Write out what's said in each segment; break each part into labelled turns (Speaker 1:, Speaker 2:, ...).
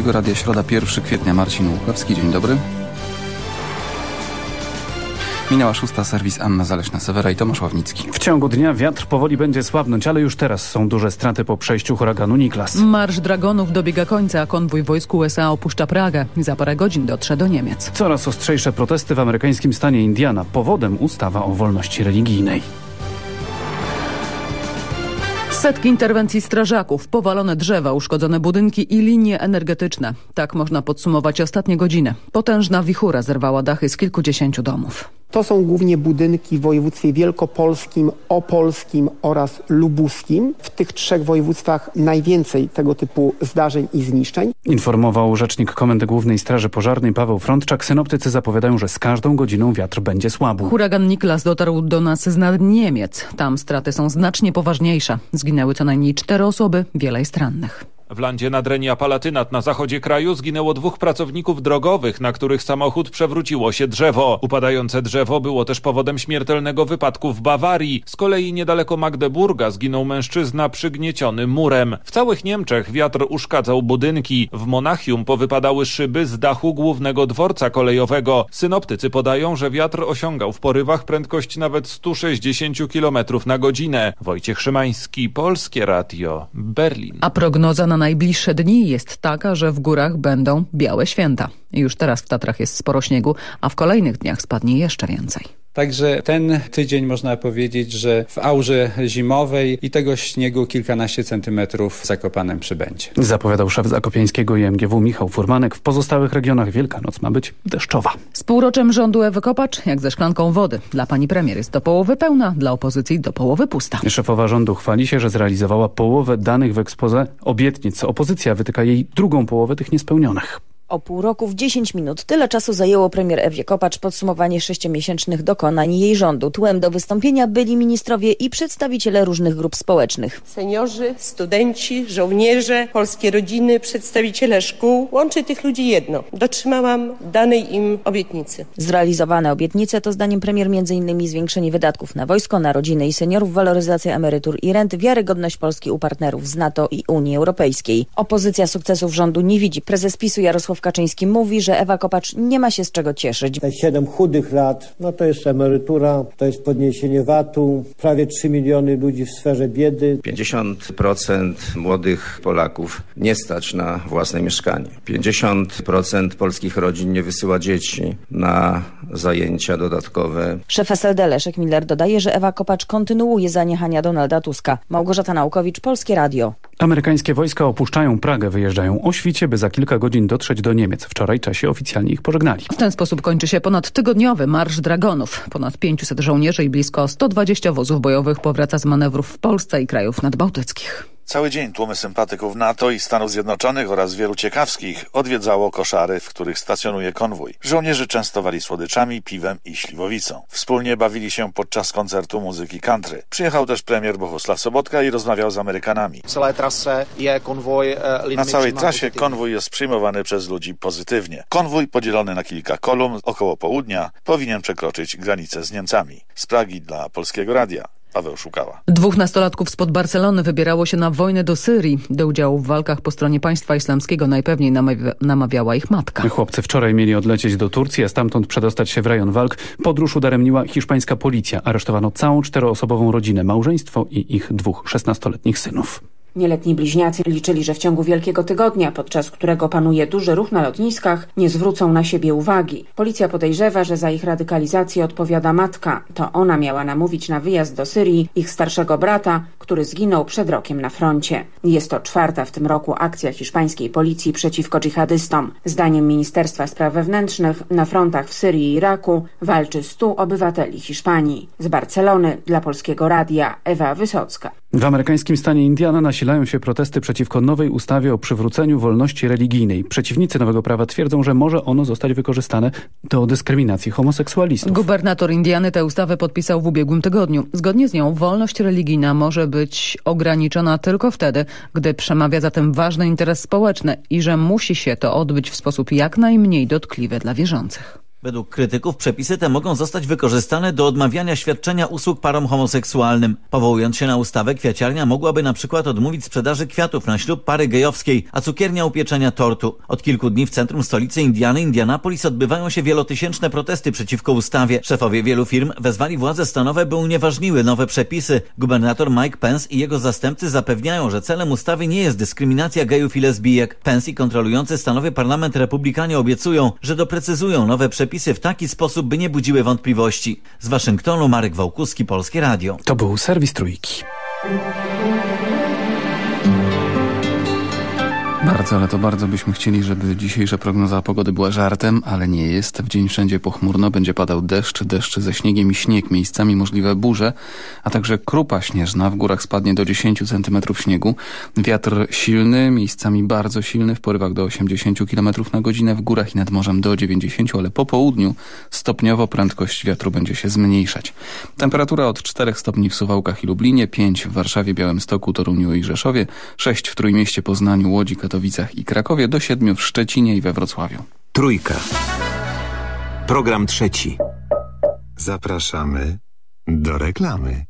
Speaker 1: Polskiego Radia Środa 1 kwietnia Marcin Łukowski. Dzień dobry. Minęła szósta, serwis Anna Zaleśna-Sewera i Tomasz Ławnicki.
Speaker 2: W ciągu dnia wiatr powoli będzie słabnąć, ale już teraz są duże straty po przejściu huraganu Niklas.
Speaker 3: Marsz Dragonów dobiega końca, a konwój wojsk USA opuszcza Pragę. Za parę godzin dotrze do Niemiec.
Speaker 2: Coraz ostrzejsze protesty w amerykańskim stanie Indiana. Powodem ustawa o wolności religijnej.
Speaker 3: Setki interwencji strażaków, powalone drzewa, uszkodzone budynki i linie energetyczne. Tak można podsumować ostatnie godziny. Potężna wichura zerwała dachy z kilkudziesięciu domów.
Speaker 4: To są głównie budynki w województwie wielkopolskim, opolskim oraz lubuskim. W tych trzech województwach najwięcej tego typu zdarzeń i zniszczeń.
Speaker 2: Informował rzecznik Komendy Głównej Straży Pożarnej Paweł Frontczak. Synoptycy zapowiadają, że z każdą godziną wiatr będzie słabł.
Speaker 3: Huragan Niklas dotarł do nas z nad Niemiec. Tam straty są znacznie poważniejsze. Zginęły co najmniej cztery osoby, wiele jest rannych.
Speaker 5: W landzie Nadrenia Palatynat na zachodzie kraju zginęło dwóch pracowników drogowych, na których samochód przewróciło się drzewo. Upadające drzewo było też powodem śmiertelnego wypadku w Bawarii. Z kolei niedaleko Magdeburga zginął mężczyzna przygnieciony murem. W całych Niemczech wiatr uszkadzał budynki. W Monachium powypadały szyby z dachu głównego dworca kolejowego. Synoptycy podają, że wiatr osiągał w porywach prędkość nawet 160 km na godzinę. Wojciech Szymański, Polskie Radio, Berlin.
Speaker 3: A prognoza na najbliższe dni jest taka, że w górach będą białe święta. Już teraz w Tatrach jest sporo śniegu, a w kolejnych dniach spadnie jeszcze więcej.
Speaker 6: Także ten tydzień można powiedzieć, że w aurze zimowej i tego śniegu kilkanaście centymetrów zakopanem przybędzie.
Speaker 2: Zapowiadał szef Zakopiańskiego IMGW Michał Furmanek. W pozostałych regionach Wielkanoc ma być deszczowa.
Speaker 3: Z półroczem rządu Ewy Kopacz jak ze szklanką wody. Dla pani premier jest do połowy pełna, dla opozycji do połowy pusta.
Speaker 2: Szefowa rządu chwali się, że zrealizowała połowę danych w ekspoze obietnic. Opozycja wytyka jej drugą połowę tych niespełnionych.
Speaker 7: O pół roku w 10 minut. Tyle czasu zajęło premier Ewie Kopacz podsumowanie sześciomiesięcznych dokonań jej rządu. Tłem do wystąpienia byli ministrowie i przedstawiciele różnych grup społecznych.
Speaker 8: Seniorzy, studenci, żołnierze, polskie rodziny, przedstawiciele szkół. Łączy tych ludzi jedno. Dotrzymałam danej im obietnicy.
Speaker 7: Zrealizowane obietnice to zdaniem premier m.in. zwiększenie wydatków na wojsko, na rodziny i seniorów, waloryzacja emerytur i rent, wiarygodność Polski u partnerów z NATO i Unii Europejskiej. Opozycja sukcesów rządu nie widzi. Prezes PiSu Jarosław Kaczyński mówi, że Ewa Kopacz nie ma się z czego cieszyć.
Speaker 9: Te siedem chudych lat, no to jest emerytura, to jest podniesienie VAT-u, prawie 3 miliony ludzi w sferze biedy.
Speaker 10: 50% młodych Polaków nie stać na własne mieszkanie. 50% polskich rodzin nie wysyła dzieci na zajęcia dodatkowe.
Speaker 7: Szef SLD Leszek Miller dodaje, że Ewa Kopacz kontynuuje zaniechania Donalda Tuska. Małgorzata Naukowicz, Polskie Radio.
Speaker 2: Amerykańskie wojska opuszczają Pragę, wyjeżdżają o świcie, by za kilka godzin dotrzeć do Niemiec. Wczoraj czasie oficjalnie ich pożegnali.
Speaker 3: W ten sposób kończy się ponad tygodniowy Marsz Dragonów. Ponad 500 żołnierzy i blisko 120 wozów bojowych powraca z manewrów w Polsce i krajów nadbałtyckich.
Speaker 11: Cały dzień tłumy sympatyków NATO i Stanów Zjednoczonych oraz wielu ciekawskich odwiedzało koszary, w których stacjonuje konwój. Żołnierzy częstowali słodyczami, piwem i śliwowicą. Wspólnie bawili się podczas koncertu muzyki country. Przyjechał też premier Bohusław Sobotka i rozmawiał z Amerykanami. Na całej trasie konwój jest przyjmowany przez ludzi pozytywnie. Konwój podzielony na kilka kolumn około południa powinien przekroczyć granicę z Niemcami. Z Pragi dla Polskiego Radia. Paweł Szukała.
Speaker 3: Dwóch nastolatków spod Barcelony wybierało się na wojnę do Syrii. Do udziału w walkach po stronie państwa islamskiego najpewniej namawia namawiała ich matka.
Speaker 2: Chłopcy wczoraj mieli odlecieć do Turcji, a stamtąd przedostać się w rejon walk. Podróż udaremniła hiszpańska policja. Aresztowano całą czteroosobową rodzinę, małżeństwo i ich dwóch szesnastoletnich synów.
Speaker 12: Nieletni bliźniacy liczyli, że w ciągu Wielkiego Tygodnia, podczas którego panuje duży ruch na lotniskach, nie zwrócą na siebie uwagi. Policja podejrzewa, że za ich radykalizację odpowiada matka. To ona miała namówić na wyjazd do Syrii ich starszego brata, który zginął przed rokiem na froncie. Jest to czwarta w tym roku akcja hiszpańskiej policji przeciwko dżihadystom. Zdaniem Ministerstwa Spraw Wewnętrznych na frontach w Syrii i Iraku walczy 100 obywateli Hiszpanii. Z Barcelony dla Polskiego Radia Ewa Wysocka.
Speaker 2: W amerykańskim stanie Indiana nasilają się protesty przeciwko nowej ustawie o przywróceniu wolności religijnej. Przeciwnicy nowego prawa twierdzą, że może ono zostać wykorzystane do dyskryminacji homoseksualistów.
Speaker 3: Gubernator Indiany tę ustawę podpisał w ubiegłym tygodniu. Zgodnie z nią wolność religijna może być ograniczona tylko wtedy, gdy przemawia za tym ważny interes społeczny i że musi się to odbyć w sposób jak najmniej dotkliwy dla wierzących.
Speaker 13: Według krytyków przepisy te mogą zostać wykorzystane do odmawiania świadczenia usług parom homoseksualnym. Powołując się na ustawę, kwiaciarnia mogłaby na przykład odmówić sprzedaży kwiatów na ślub pary gejowskiej, a cukiernia upieczenia tortu. Od kilku dni w centrum stolicy Indiany, Indianapolis, odbywają się wielotysięczne protesty przeciwko ustawie. Szefowie wielu firm wezwali władze stanowe, by unieważniły nowe przepisy. Gubernator Mike Pence i jego zastępcy zapewniają, że celem ustawy nie jest dyskryminacja gejów i lesbijek. Pence i kontrolujący stanowy parlament republikanie obiecują, że doprecyzują nowe przepisy w taki sposób, by nie budziły wątpliwości. Z Waszyngtonu Marek Wałkuski, Polskie Radio.
Speaker 2: To był serwis Trójki.
Speaker 1: Bardzo, ale to bardzo byśmy chcieli, żeby dzisiejsza prognoza pogody była żartem, ale nie jest. W dzień wszędzie pochmurno, będzie padał deszcz, deszcz ze śniegiem i śnieg, miejscami możliwe burze, a także krupa śnieżna. W górach spadnie do 10 cm śniegu. Wiatr silny, miejscami bardzo silny, w porywach do 80 km na godzinę, w górach i nad morzem do 90, ale po południu stopniowo prędkość wiatru będzie się zmniejszać. Temperatura od 4 stopni w Suwałkach i Lublinie, 5 w Warszawie, Białymstoku, Toruniu i Rzeszowie, 6 w Trójmieście, Poznaniu, Łodzi, Katowicach i Krakowie, do 7 w Szczecinie i we Wrocławiu.
Speaker 14: Trójka. Program trzeci. Zapraszamy do reklamy.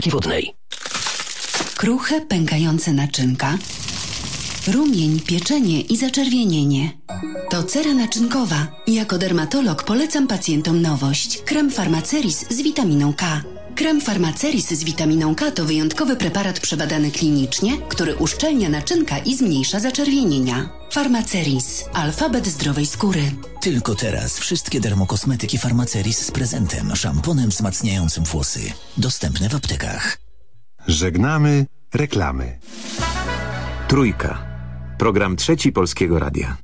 Speaker 15: Wodnej.
Speaker 16: Kruche, pękające naczynka, rumień, pieczenie i zaczerwienienie. To cera naczynkowa. Jako dermatolog polecam pacjentom nowość. Krem Farmaceris z witaminą K. Krem Farmaceris z witaminą K to wyjątkowy preparat przebadany klinicznie, który uszczelnia naczynka i zmniejsza zaczerwienienia. Farmaceris. Alfabet zdrowej skóry.
Speaker 17: Tylko teraz wszystkie dermokosmetyki Farmaceris z prezentem, szamponem wzmacniającym włosy. Dostępne w aptekach.
Speaker 14: Żegnamy reklamy. Trójka. Program trzeci Polskiego Radia.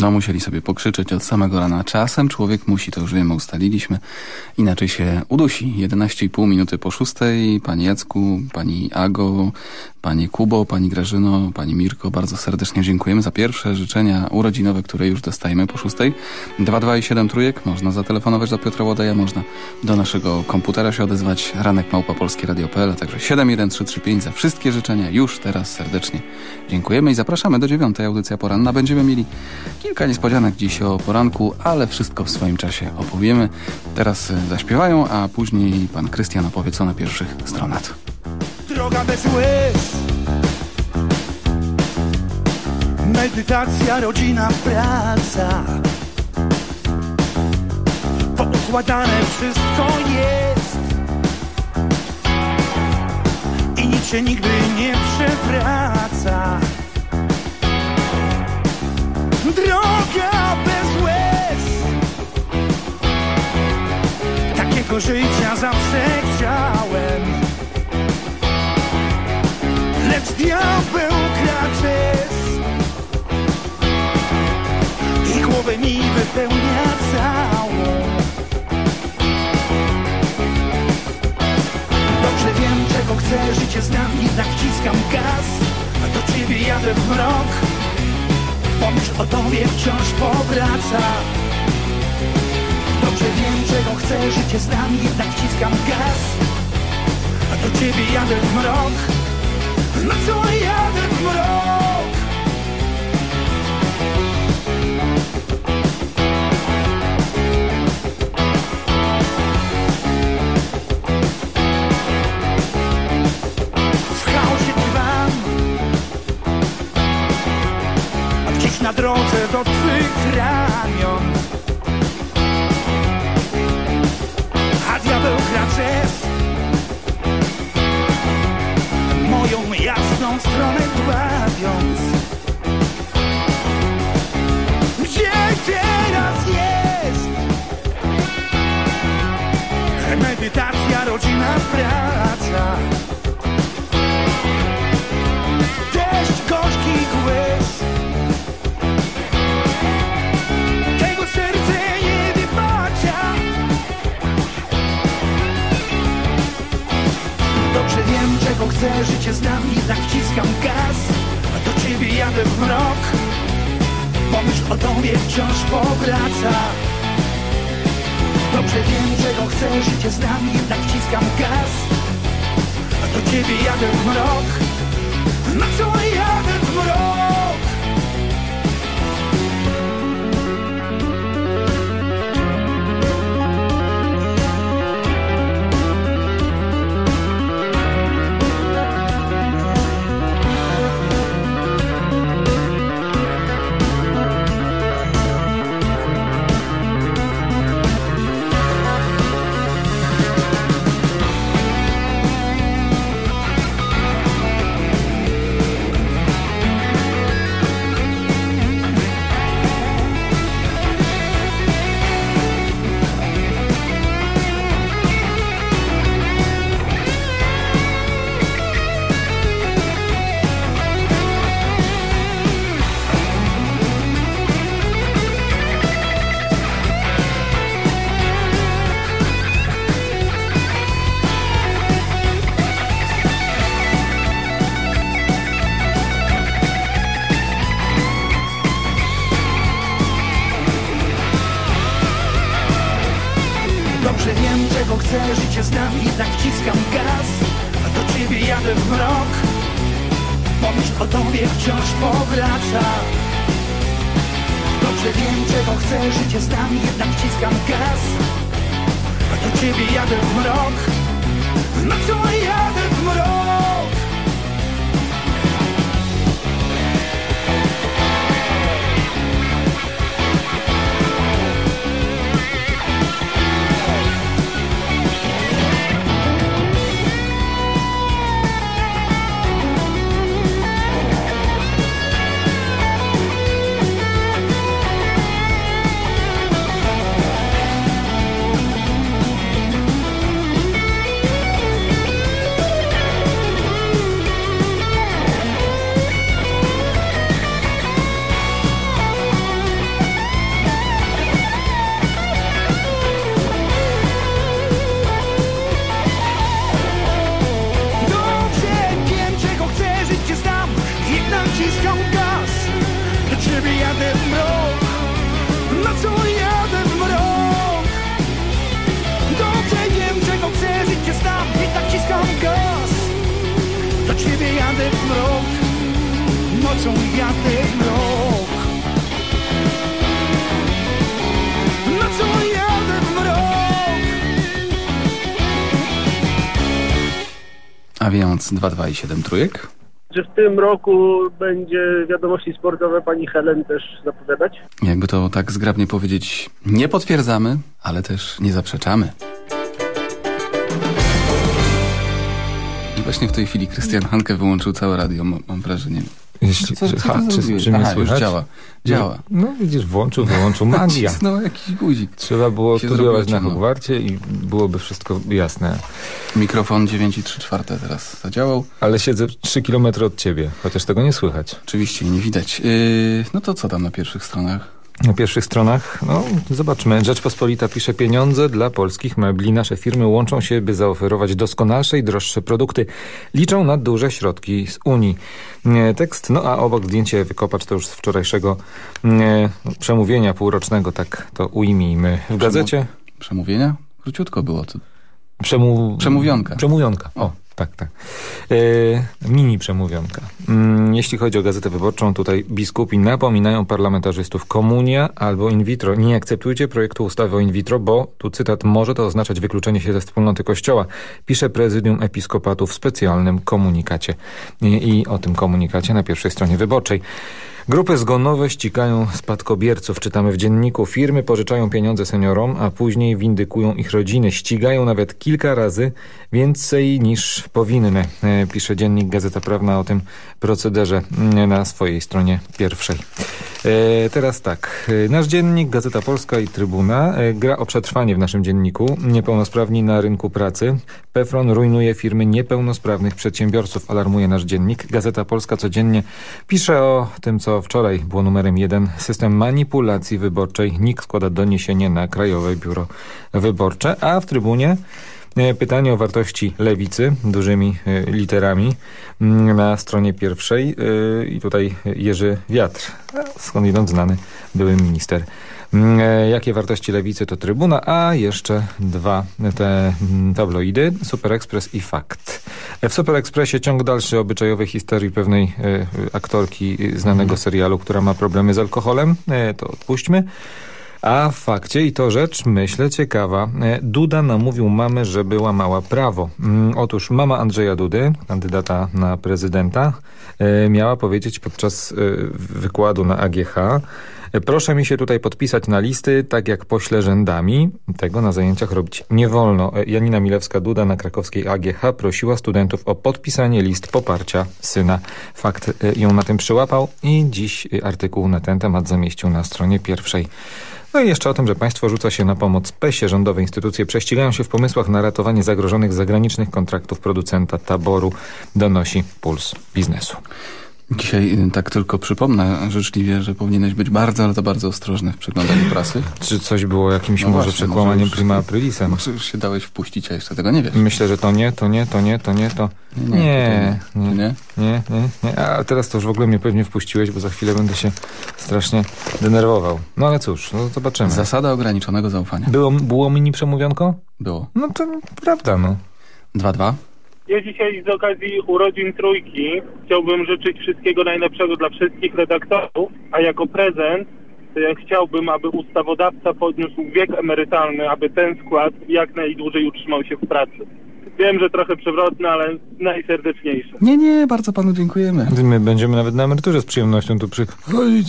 Speaker 1: No musieli sobie pokrzyczeć od samego rana. Czasem człowiek musi, to już wiemy, ustaliliśmy, inaczej się udusi. 11,5 minuty po szóstej. Pani Jacku, pani Ago, Panie Kubo, Pani Grażyno, Pani Mirko, bardzo serdecznie dziękujemy za pierwsze życzenia urodzinowe, które już dostajemy po szóstej. 22 i 7 trójek, można zatelefonować do Piotra Łodeja, można do naszego komputera się odezwać, ranek małpa polskie radio.pl, a także 71335 za wszystkie życzenia. Już teraz serdecznie dziękujemy i zapraszamy do dziewiątej audycja poranna. Będziemy mieli kilka niespodzianek dziś o poranku, ale wszystko w swoim czasie opowiemy. Teraz zaśpiewają, a później pan Krystian opowie co na pierwszych stronach.
Speaker 18: Droga bez łez Medytacja, rodzina, praca Poukładane wszystko jest I nic się nigdy nie przewraca Droga bez łez Takiego życia zawsze chciałem. Lecz diabeł kraczes i głowę mi wypełnia całą. Dobrze wiem, czego chcę, życie znam, jednak wciskam gaz, a do ciebie jadę w mrok. Pomyśl o tobie wciąż powraca. Dobrze wiem, czego chcę, życie znam, jednak wciskam gaz, a do ciebie jadę w mrok. No co drodze do twych ramion A diabeł kraczes moją jasną stronę dławiąc. Gdzie teraz jest medytacja, rodzina, praca? Deszcz, gorzki łez wiem, czego chcę, życie znam, jednak wciskam gaz. A do ciebie jadę w mrok. Pomyśl o tobie wciąż powraca. Dobrze wiem, czego chcę, życie znam, jednak wciskam gaz. A do ciebie jadę w mrok. Na co jadę w mrok w mrok Nocą jadę w mrok Nocą jadę w mrok
Speaker 1: A więc 2-2 i 7 trójek.
Speaker 19: Czy w tym roku będzie wiadomości sportowe pani Helen też zapowiadać?
Speaker 1: Jakby to tak zgrabnie powiedzieć, nie potwierdzamy, ale też nie zaprzeczamy. Właśnie w tej chwili Krystian Hanke wyłączył całe radio, mam, mam wrażenie.
Speaker 20: Jeśli,
Speaker 1: Co-
Speaker 20: czy,
Speaker 1: co
Speaker 20: ha, czy, czy mnie
Speaker 1: Aha, już działa. Działa.
Speaker 20: No widzisz, włączył, wyłączył magia.
Speaker 1: Cisnął jakiś guzik.
Speaker 20: Trzeba było
Speaker 1: Się
Speaker 20: studiować na. Hogwarcie i byłoby wszystko jasne.
Speaker 1: Mikrofon 9 i 3 czwarte teraz zadziałał.
Speaker 20: Ale siedzę 3 km od ciebie, chociaż tego nie słychać.
Speaker 1: Oczywiście, nie widać. Yy, no to co tam na pierwszych stronach?
Speaker 20: Na pierwszych stronach, no zobaczmy. Rzeczpospolita pisze pieniądze dla polskich mebli. Nasze firmy łączą się, by zaoferować doskonalsze i droższe produkty. Liczą na duże środki z Unii. Nie, Tekst, no a obok zdjęcie wykopacz to już z wczorajszego nie, przemówienia półrocznego, tak to ujmijmy. W gazecie
Speaker 1: Przemówienia? Króciutko było. To
Speaker 20: Przemu...
Speaker 1: Przemówionka.
Speaker 20: Przemówionka, o, tak, tak. E, mini przemówionka. Mm, jeśli chodzi o Gazetę Wyborczą, tutaj biskupi napominają parlamentarzystów komunia albo in vitro. Nie akceptujcie projektu ustawy o in vitro, bo, tu cytat, może to oznaczać wykluczenie się ze wspólnoty Kościoła, pisze prezydium episkopatu w specjalnym komunikacie. I, I o tym komunikacie na pierwszej stronie wyborczej. Grupy zgonowe ścigają spadkobierców, czytamy w dzienniku. Firmy pożyczają pieniądze seniorom, a później windykują ich rodziny. Ścigają nawet kilka razy więcej niż powinny. E, Pisze dziennik Gazeta Prawna o tym procederze mm, na swojej stronie pierwszej. E, Teraz tak. Nasz dziennik, Gazeta Polska i Trybuna e, gra o przetrwanie w naszym dzienniku. Niepełnosprawni na rynku pracy. Pefron rujnuje firmy niepełnosprawnych przedsiębiorców, alarmuje nasz dziennik. Gazeta Polska codziennie pisze o tym, co wczoraj było numerem jeden. System manipulacji wyborczej. NIK składa doniesienie na Krajowe Biuro Wyborcze, a w Trybunie Pytanie o wartości lewicy, dużymi e, literami, mm, na stronie pierwszej. E, I tutaj Jerzy Wiatr, skądinąd znany były minister. Mm, e, Jakie wartości lewicy to Trybuna, a jeszcze dwa te mm, tabloidy, Super Express i Fakt. E, W Super Expressie ciąg dalszy obyczajowej historii pewnej e, aktorki e, znanego serialu, która ma problemy z alkoholem. E, To odpuśćmy. A w fakcie, i to rzecz, myślę, ciekawa, e, Duda namówił mamę, żeby łamała prawo. Mm, Otóż mama Andrzeja Dudy, kandydata na prezydenta, e, miała powiedzieć podczas e, wykładu na AGH, proszę mi się tutaj podpisać na listy, tak jak pośle rzędami. Tego na zajęciach robić nie wolno. Janina Milewska-Duda na krakowskiej AGH prosiła studentów o podpisanie list poparcia syna. Fakt ją na tym przyłapał i dziś artykuł na ten temat zamieścił na stronie pierwszej. No i jeszcze o tym, że państwo rzuca się na pomoc PESie. Rządowe instytucje prześcigają się w pomysłach na ratowanie zagrożonych zagranicznych kontraktów producenta taboru, donosi Puls Biznesu.
Speaker 1: Dzisiaj y, tak tylko przypomnę życzliwie, że powinieneś być bardzo, ale to bardzo ostrożny w przeglądaniu prasy.
Speaker 20: Czy coś było jakimś
Speaker 1: No
Speaker 20: może
Speaker 1: właśnie,
Speaker 20: przekłamaniem
Speaker 1: może
Speaker 20: prima aprilisem?
Speaker 1: Może już się dałeś wpuścić, a jeszcze tego nie wiesz.
Speaker 20: Myślę, że to nie, to nie, to nie, to nie, to...
Speaker 1: Nie,
Speaker 20: Nie,
Speaker 1: to
Speaker 20: nie,
Speaker 1: nie.
Speaker 20: nie, nie, nie. A teraz to już w ogóle mnie pewnie wpuściłeś, bo za chwilę będę się strasznie denerwował. No ale cóż, no zobaczymy.
Speaker 1: Zasada ograniczonego zaufania.
Speaker 20: Było, było mini przemówionko?
Speaker 1: Było.
Speaker 20: No to prawda, no.
Speaker 1: 2-2.
Speaker 21: Ja dzisiaj z okazji urodzin trójki chciałbym życzyć wszystkiego najlepszego dla wszystkich redaktorów, a jako prezent to ja chciałbym, aby ustawodawca podniósł wiek emerytalny, aby ten skład jak najdłużej utrzymał się w pracy. Wiem, że trochę przewrotne, ale najserdeczniejsze.
Speaker 1: Nie, nie, bardzo panu dziękujemy.
Speaker 20: My będziemy nawet na emeryturze z przyjemnością tu przychodzić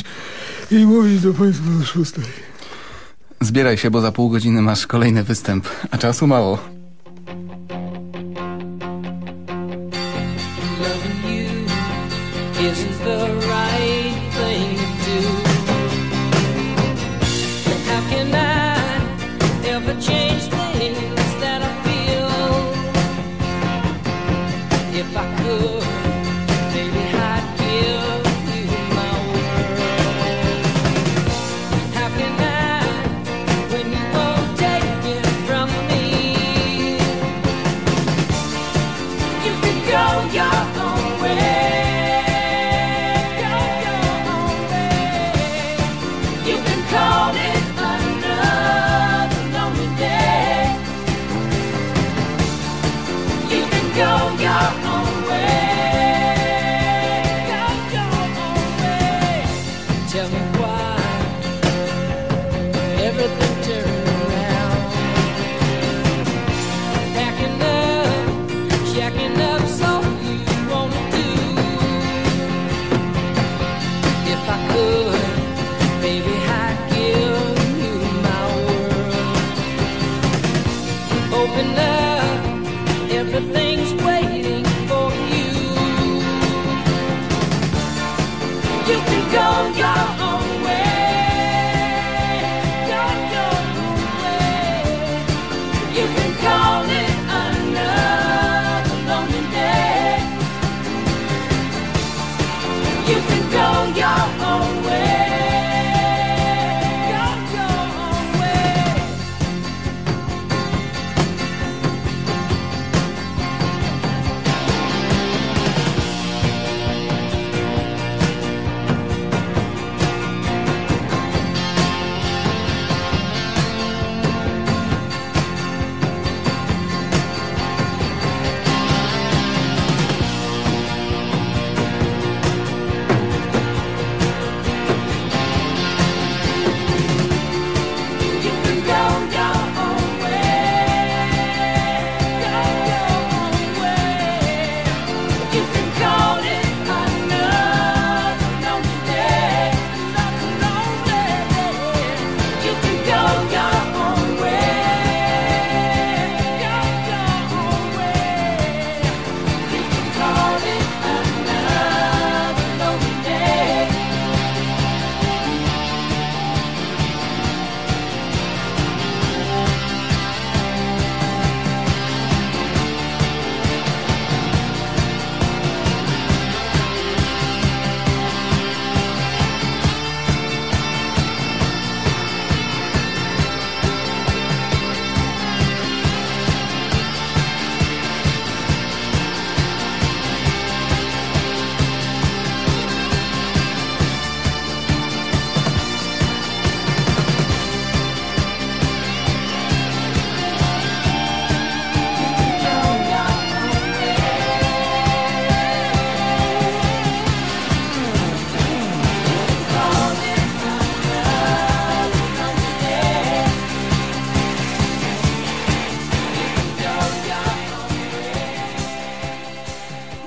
Speaker 20: i mówić do państwa o szóstej.
Speaker 1: Zbieraj się, bo za pół godziny masz kolejny występ, a czasu mało.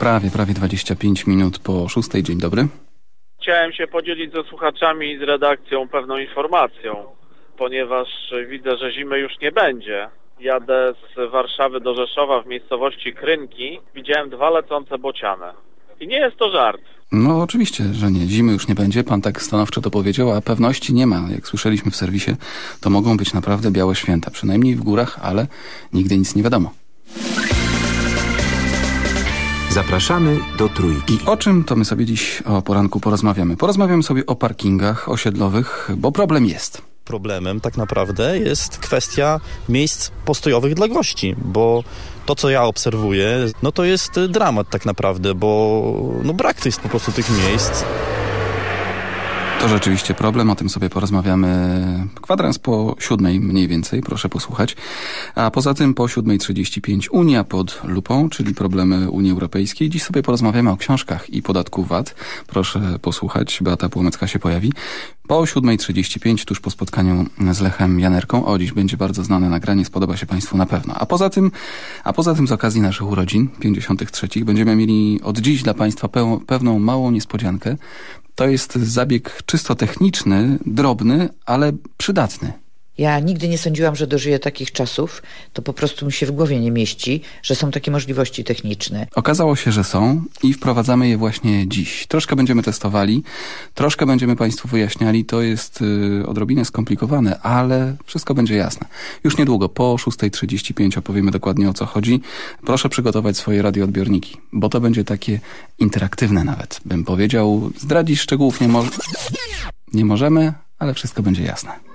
Speaker 1: Prawie, prawie 25 minut po szóstej. Dzień dobry.
Speaker 22: Chciałem się podzielić ze słuchaczami i z redakcją pewną informacją, ponieważ widzę, że zimy już nie będzie. Jadę z Warszawy do Rzeszowa w miejscowości Krynki. Widziałem dwa lecące bociany. I nie jest to żart.
Speaker 1: No oczywiście, że nie. Zimy już nie będzie. Pan tak stanowczo to powiedział, a pewności nie ma. Jak słyszeliśmy w serwisie, to mogą być naprawdę białe święta. Przynajmniej w górach, ale nigdy nic nie wiadomo.
Speaker 14: Zapraszamy do Trójki.
Speaker 1: I o czym to my sobie dziś o poranku porozmawiamy? Porozmawiamy sobie o parkingach osiedlowych, bo problem jest.
Speaker 23: Problemem tak naprawdę jest kwestia miejsc postojowych dla gości, bo to, co ja obserwuję, no to jest dramat tak naprawdę, bo no brak jest po prostu tych miejsc.
Speaker 1: To rzeczywiście problem, o tym sobie porozmawiamy kwadrans po siódmej mniej więcej, proszę posłuchać. A poza tym po 7.35 Unia pod lupą, czyli problemy Unii Europejskiej. Dziś sobie porozmawiamy o książkach i podatku VAT. Proszę posłuchać, Beata Płomecka się pojawi. Po 7.35, tuż po spotkaniu z Lechem Janerką, o dziś będzie bardzo znane nagranie, spodoba się Państwu na pewno. A poza tym, a poza tym z okazji naszych urodzin, 53, będziemy mieli od dziś dla Państwa pewną małą niespodziankę. To jest zabieg czysto techniczny, drobny, ale przydatny.
Speaker 24: Ja nigdy nie sądziłam, że dożyję takich czasów. To po prostu mi się w głowie nie mieści, że są takie możliwości techniczne.
Speaker 1: Okazało się, że są i wprowadzamy je właśnie dziś. Troszkę będziemy testowali, troszkę będziemy Państwu wyjaśniali. To jest y, odrobinę skomplikowane, ale wszystko będzie jasne. Już niedługo, po 6.35 opowiemy dokładnie o co chodzi. Proszę przygotować swoje radioodbiorniki, bo to będzie takie interaktywne nawet, bym powiedział. Zdradzić szczegółów nie, mo nie możemy, ale wszystko będzie jasne.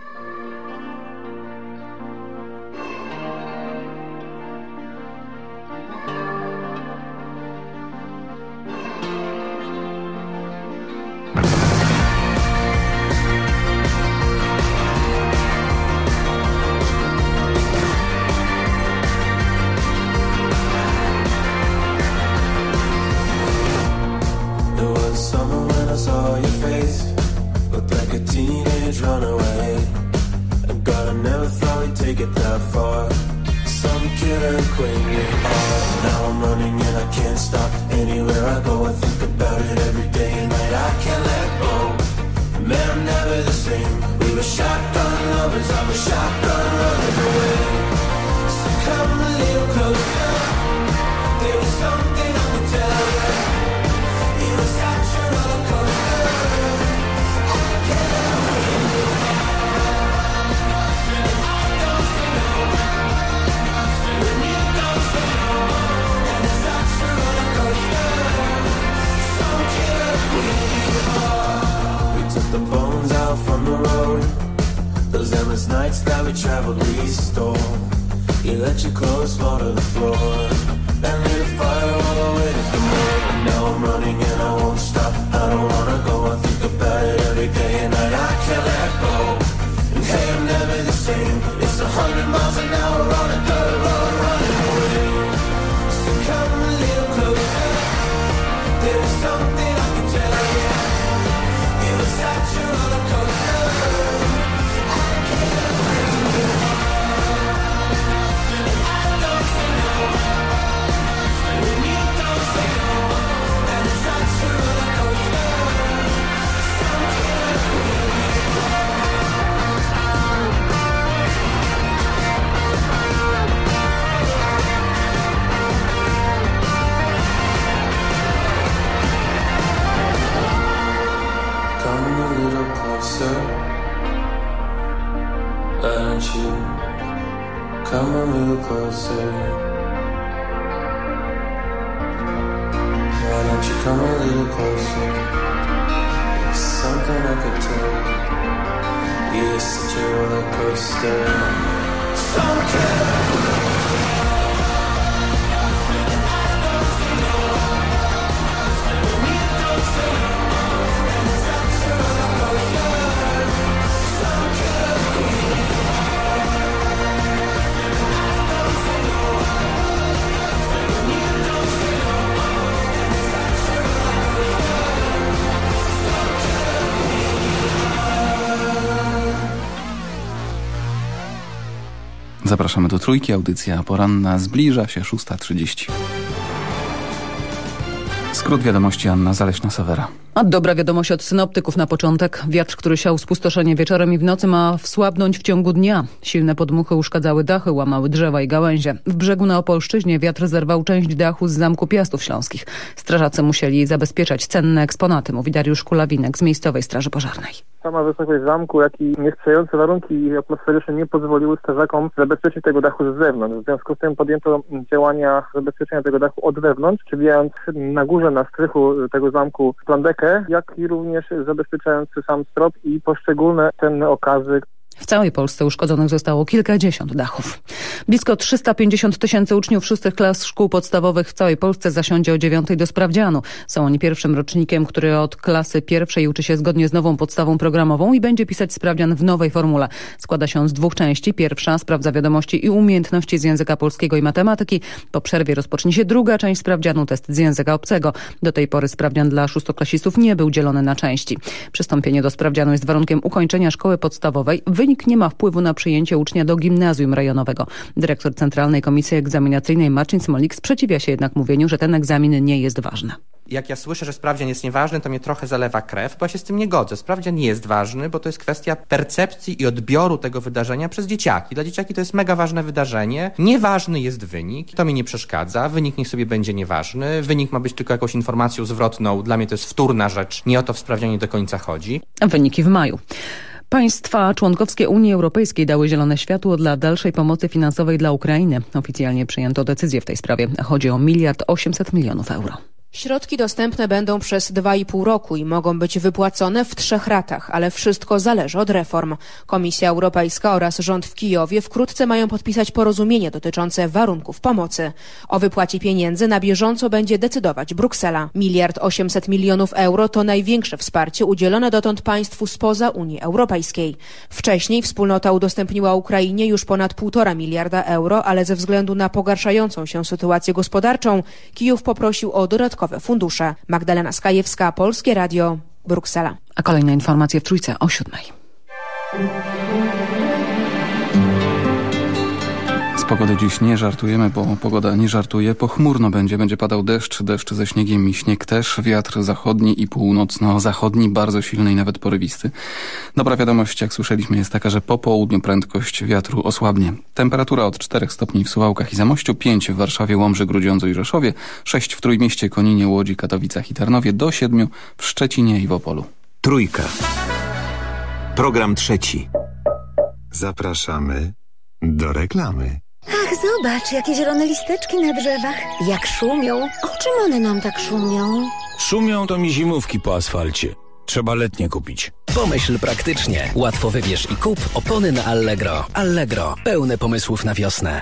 Speaker 1: Zapraszamy do Trójki, audycja poranna zbliża się 6.30. Skrót wiadomości Anna Zaleśna-Sawera.
Speaker 3: A dobra wiadomość od synoptyków na początek. Wiatr, który siał spustoszenie wieczorem i w nocy ma wsłabnąć w ciągu dnia. Silne podmuchy uszkadzały dachy, łamały drzewa i gałęzie. W brzegu na Opolszczyźnie wiatr zerwał część dachu z Zamku Piastów Śląskich. Strażacy musieli zabezpieczać cenne eksponaty, mówi Dariusz Kulawinek z miejscowej Straży Pożarnej.
Speaker 21: Sama wysokość zamku, jak i niesprzyjające warunki atmosferyczne nie pozwoliły strażakom zabezpieczyć tego dachu z zewnątrz. W związku z tym podjęto działania zabezpieczenia tego dachu od wewnątrz, przybijając na górze, na strychu tego zamku plandekę, jak i również zabezpieczając sam strop i poszczególne cenne okazy.
Speaker 3: W całej Polsce uszkodzonych zostało kilkadziesiąt dachów. Blisko 350 tysięcy uczniów szóstych klas szkół podstawowych w całej Polsce zasiądzie o dziewiątej do sprawdzianu. Są oni pierwszym rocznikiem, który od klasy pierwszej uczy się zgodnie z nową podstawą programową i będzie pisać sprawdzian w nowej formule. Składa się z dwóch części. Pierwsza sprawdza wiadomości i umiejętności z języka polskiego i matematyki. Po przerwie rozpocznie się druga część sprawdzianu, test z języka obcego. Do tej pory sprawdzian dla szóstoklasistów nie był dzielony na części. Przystąpienie do sprawdzianu jest warunkiem ukończenia szkoły podstawowej. Wynik nie ma wpływu na przyjęcie ucznia do gimnazjum rejonowego. Dyrektor Centralnej Komisji Egzaminacyjnej Marcin Smolik sprzeciwia się jednak mówieniu, że ten egzamin nie jest ważny.
Speaker 25: Jak ja słyszę, że sprawdzian jest nieważny, to mnie trochę zalewa krew, bo ja się z tym nie godzę. Sprawdzian nie jest ważny, bo to jest kwestia percepcji i odbioru tego wydarzenia przez dzieciaki. Dla dzieciaki to jest mega ważne wydarzenie. Nieważny jest wynik, to mi nie przeszkadza. Wynik niech sobie będzie nieważny. Wynik ma być tylko jakąś informacją zwrotną. Dla mnie to jest wtórna rzecz. Nie o to w sprawdzianie do końca chodzi.
Speaker 3: Wyniki w maju. Państwa członkowskie Unii Europejskiej dały zielone światło dla dalszej pomocy finansowej dla Ukrainy. Oficjalnie przyjęto decyzję w tej sprawie. Chodzi o miliard 800 milionów euro.
Speaker 26: Środki dostępne będą przez 2,5 roku i mogą być wypłacone w trzech ratach, ale wszystko zależy od reform. Komisja Europejska oraz rząd w Kijowie wkrótce mają podpisać porozumienie dotyczące warunków pomocy. O wypłacie pieniędzy na bieżąco będzie decydować Bruksela. Miliard 800 milionów euro to największe wsparcie udzielone dotąd państwu spoza Unii Europejskiej. Wcześniej wspólnota udostępniła Ukrainie już ponad 1,5 miliarda euro, ale ze względu na pogarszającą się sytuację gospodarczą Kijów poprosił o dodatkowe fundusze. Magdalena Skajewska, Polskie Radio, Bruksela.
Speaker 3: A kolejne informacje w Trójce o siódmej.
Speaker 1: Pogody dziś nie żartujemy, bo pogoda nie żartuje. Pochmurno będzie, będzie padał deszcz, deszcz ze śniegiem i śnieg też, wiatr zachodni i północno-zachodni, bardzo silny i nawet porywisty. Dobra wiadomość, jak słyszeliśmy, jest taka, że po południu prędkość wiatru osłabnie. Temperatura od 4 stopni w Suwałkach i Zamościu, 5 w Warszawie, Łomży, Grudziądzu i Rzeszowie, 6 w Trójmieście, Koninie, Łodzi, Katowicach i Tarnowie, do 7 w Szczecinie i w Opolu.
Speaker 14: Trójka. Program trzeci. Zapraszamy do reklamy.
Speaker 27: Ach, zobacz, jakie zielone listeczki na drzewach. Jak szumią. O czym one nam tak szumią?
Speaker 28: Szumią to mi zimówki po asfalcie. Trzeba letnie kupić.
Speaker 15: Pomyśl praktycznie. Łatwo wybierz i kup opony na Allegro. Allegro. Pełne pomysłów na wiosnę.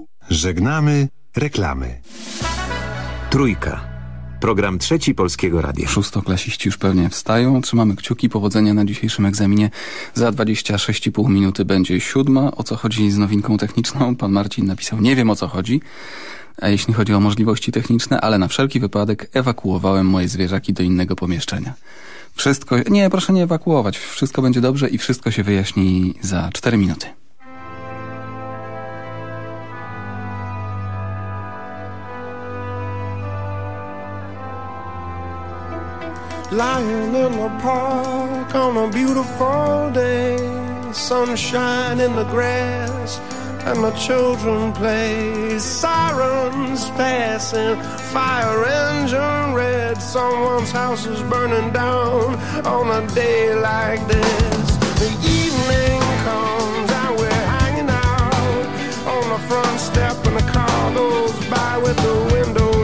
Speaker 14: Żegnamy reklamy. Trójka. Program trzeci Polskiego Radia.
Speaker 1: Szóstoklasiści już pewnie wstają. Trzymamy kciuki. Powodzenia na dzisiejszym egzaminie. Za 26,5 minuty będzie siódma. O co chodzi z nowinką techniczną? Pan Marcin napisał, nie wiem o co chodzi. A jeśli chodzi o możliwości techniczne, ale na wszelki wypadek ewakuowałem moje zwierzaki do innego pomieszczenia. Wszystko... Nie, proszę nie ewakuować. Wszystko będzie dobrze i wszystko się wyjaśni za 4 minuty.
Speaker 29: Lying in the park on a beautiful day, sunshine in the grass, and the children play. Sirens passing, fire engine red. Someone's house is burning down on a day like this. The evening comes and we're hanging out on the front step, and the car goes by with the windows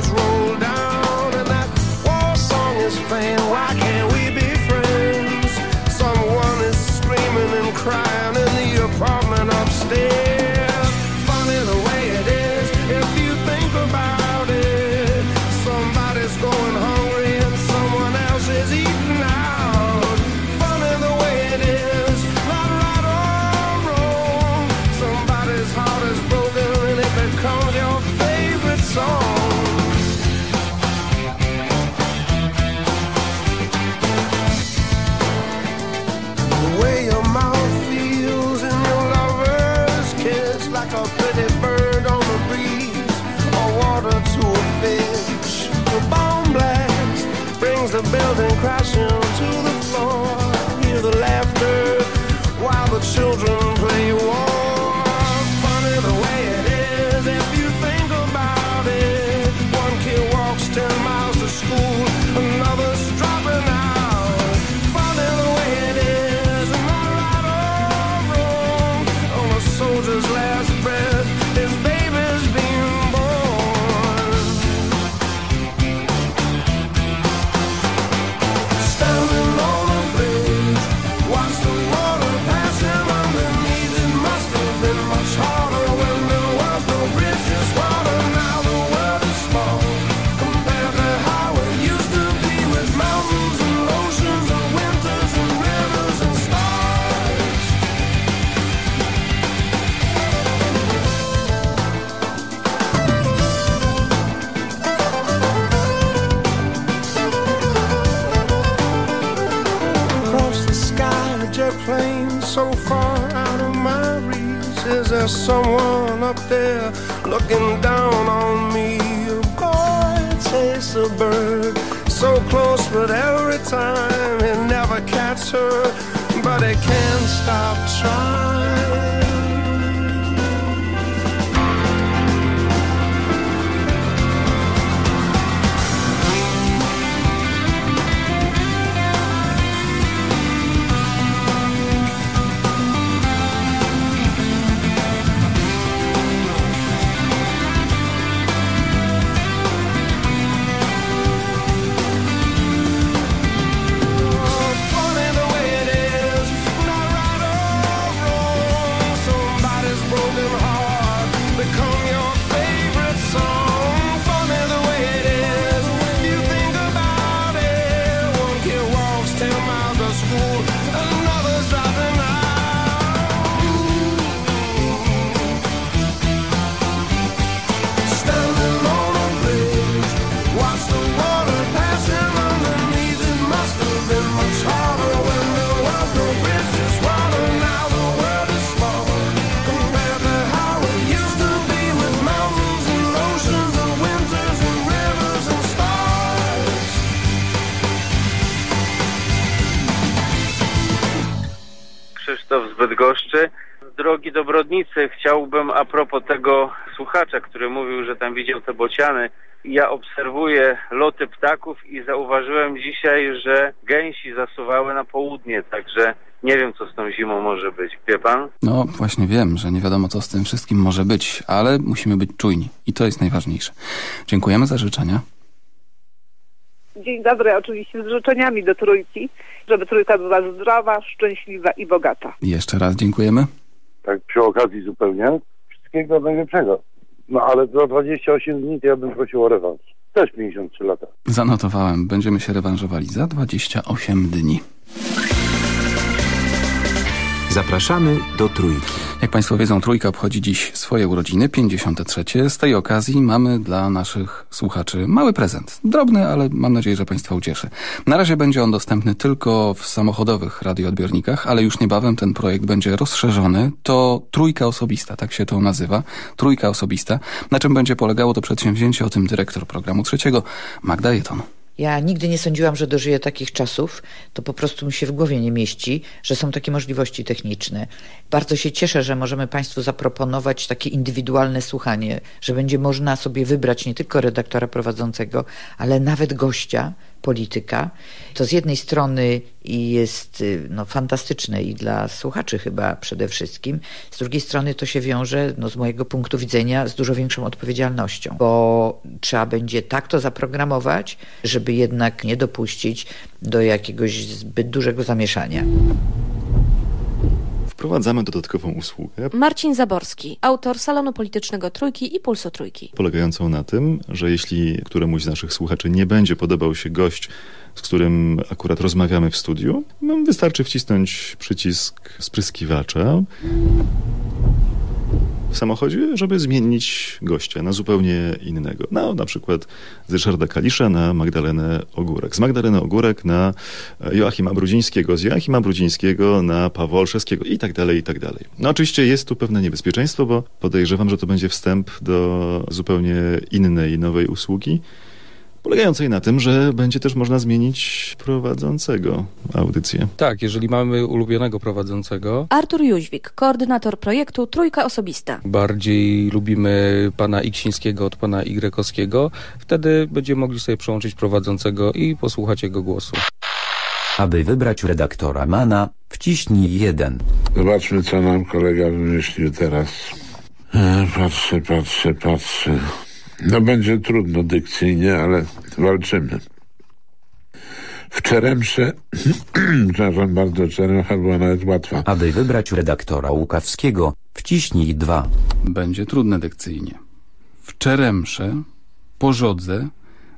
Speaker 29: stop trying.
Speaker 30: Bydgoszczy. Drogi dobrodnicy, chciałbym a propos tego słuchacza, który mówił, że tam widział te bociany. Ja obserwuję loty ptaków i zauważyłem dzisiaj, że gęsi zasuwały na południe, także nie wiem, co z tą zimą może być. Wie pan?
Speaker 1: No właśnie wiem, że nie wiadomo co z tym wszystkim może być, ale musimy być czujni i to jest najważniejsze. Dziękujemy za życzenia.
Speaker 31: Dzień dobry, oczywiście z życzeniami do trójki, żeby trójka była zdrowa, szczęśliwa i bogata.
Speaker 1: Jeszcze raz dziękujemy.
Speaker 32: tak przy okazji zupełnie. Wszystkiego najlepszego. No ale za 28 dni to ja bym prosił o rewanż. Też 53 lata.
Speaker 1: Zanotowałem, będziemy się rewanżowali za 28 dni.
Speaker 14: Zapraszamy do Trójki.
Speaker 1: Jak Państwo wiedzą, Trójka obchodzi dziś swoje urodziny, 53. Z tej okazji mamy dla naszych słuchaczy mały prezent. Drobny, ale mam nadzieję, że Państwa ucieszy. Na razie będzie on dostępny tylko w samochodowych radioodbiornikach, ale już niebawem ten projekt będzie rozszerzony. To Trójka Osobista, tak się to nazywa. Trójka Osobista. Na czym będzie polegało to przedsięwzięcie, o tym dyrektor programu trzeciego, Magda Jeton.
Speaker 24: Ja nigdy nie sądziłam, że dożyję takich czasów. To po prostu mi się w głowie nie mieści, że są takie możliwości techniczne. Bardzo się cieszę, że możemy Państwu zaproponować takie indywidualne słuchanie, że będzie można sobie wybrać nie tylko redaktora prowadzącego, ale nawet gościa, polityka. To z jednej strony jest y, no, fantastyczne i dla słuchaczy chyba przede wszystkim, z drugiej strony to się wiąże no, z mojego punktu widzenia z dużo większą odpowiedzialnością, bo trzeba będzie tak to zaprogramować, żeby jednak nie dopuścić do jakiegoś zbyt dużego zamieszania.
Speaker 33: Wprowadzamy dodatkową usługę
Speaker 34: Marcin Zaborski, autor Salonu Politycznego Trójki i Pulsu Trójki.
Speaker 33: polegającą na tym, że jeśli któremuś z naszych słuchaczy nie będzie podobał się gość, z którym akurat rozmawiamy w studiu, wystarczy wcisnąć przycisk spryskiwacza w samochodzie, żeby zmienić gościa na zupełnie innego. No, na przykład z Ryszarda Kalisza na Magdalenę Ogórek. Z Magdaleny Ogórek na e, Joachima Brudzińskiego, z Joachima Brudzińskiego na Pawła Olszewskiego i tak dalej, i tak dalej. No oczywiście jest tu pewne niebezpieczeństwo, bo podejrzewam, że to będzie wstęp do zupełnie innej, nowej usługi, polegającej na tym, że będzie też można zmienić prowadzącego audycję.
Speaker 35: Tak, jeżeli mamy ulubionego prowadzącego,
Speaker 34: Artur Jóźwik, koordynator projektu Trójka Osobista.
Speaker 35: bardziej lubimy pana Iksińskiego od pana Y-owskiego, wtedy będziemy mogli sobie przełączyć prowadzącego i posłuchać jego głosu.
Speaker 36: Aby wybrać redaktora Mana, wciśnij 1.
Speaker 32: Zobaczmy, co nam kolega wymyślił teraz. E, patrzę, patrzę, patrzę. No będzie trudno dykcyjnie, ale walczymy. W Czeremsze, przepraszam bardzo, Czeremcha była nawet łatwa.
Speaker 36: Aby wybrać redaktora Łukawskiego, wciśnij 2.
Speaker 1: Będzie trudne dykcyjnie. W Czeremsze, Pożodze,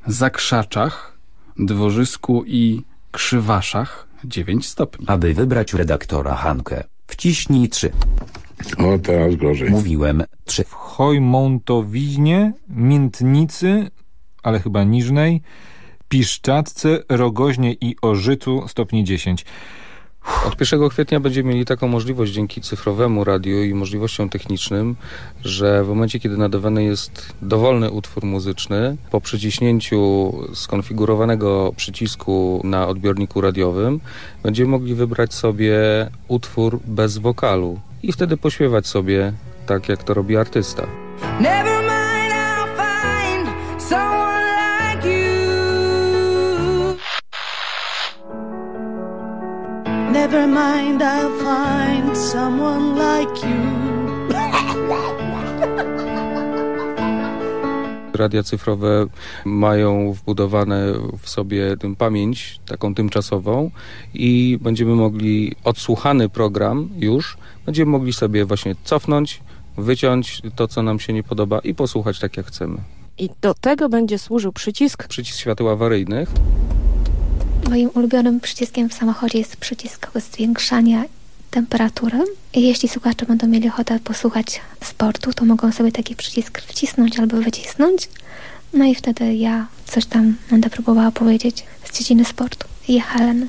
Speaker 1: Zakrzaczach, Dworzysku i Krzywaszach 9 stopni.
Speaker 36: Aby wybrać redaktora Hankę, wciśnij 3.
Speaker 32: O, teraz gorzej.
Speaker 36: Mówiłem 3.
Speaker 20: W Chojmontowiźnie, Miętnicy, ale chyba niżnej, Piszczatce, Rogoźnie i Orzycu stopni 10.
Speaker 35: Od 1 kwietnia będziemy mieli taką możliwość dzięki cyfrowemu radiu i możliwościom technicznym, że w momencie, kiedy nadawany jest dowolny utwór muzyczny, po przyciśnięciu skonfigurowanego przycisku na odbiorniku radiowym, będziemy mogli wybrać sobie utwór bez wokalu i wtedy pośpiewać sobie tak, jak to robi artysta.
Speaker 37: Never mind, I'll find someone like you.
Speaker 35: Radia cyfrowe mają wbudowane w sobie tę pamięć taką tymczasową i będziemy mogli odsłuchany program już, będziemy mogli sobie właśnie cofnąć, wyciąć to, co nam się nie podoba i posłuchać tak, jak chcemy.
Speaker 34: I do tego będzie służył przycisk
Speaker 35: Przycisk świateł awaryjnych
Speaker 38: Moim ulubionym przyciskiem w samochodzie jest przycisk zwiększania temperatury. I jeśli słuchacze będą mieli ochotę posłuchać sportu, to mogą sobie taki przycisk wcisnąć albo wycisnąć. No i wtedy ja coś tam będę próbowała powiedzieć z dziedziny sportu. Ja Heleny.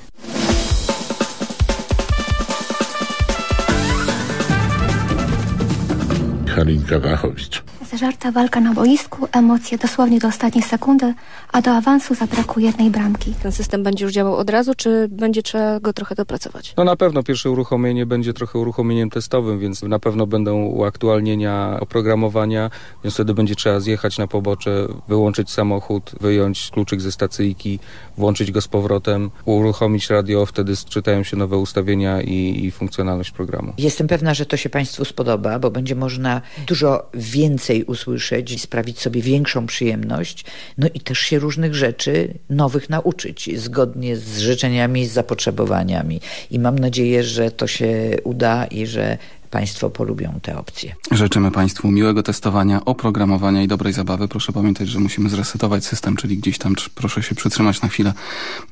Speaker 32: Halinka Wachowicz.
Speaker 38: Zażarta walka na boisku, emocje dosłownie do ostatniej sekundy, a do awansu zabrakło jednej bramki.
Speaker 34: Ten system będzie już działał od razu, czy będzie trzeba go trochę dopracować?
Speaker 35: No na pewno pierwsze uruchomienie będzie trochę uruchomieniem testowym, więc na pewno będą uaktualnienia oprogramowania, więc wtedy będzie trzeba zjechać na pobocze, wyłączyć samochód, wyjąć kluczyk ze stacyjki, włączyć go z powrotem, uruchomić radio, wtedy czytają się nowe ustawienia i, i funkcjonalność programu.
Speaker 24: Jestem pewna, że to się Państwu spodoba, bo będzie można dużo więcej usłyszeć i sprawić sobie większą przyjemność, no i też się różnych rzeczy nowych nauczyć, zgodnie z życzeniami, z zapotrzebowaniami. I mam nadzieję, że to się uda i że Państwo polubią te opcje.
Speaker 1: Życzymy Państwu miłego testowania, oprogramowania i dobrej zabawy. Proszę pamiętać, że musimy zresetować system, czyli gdzieś tam proszę się przytrzymać na chwilę,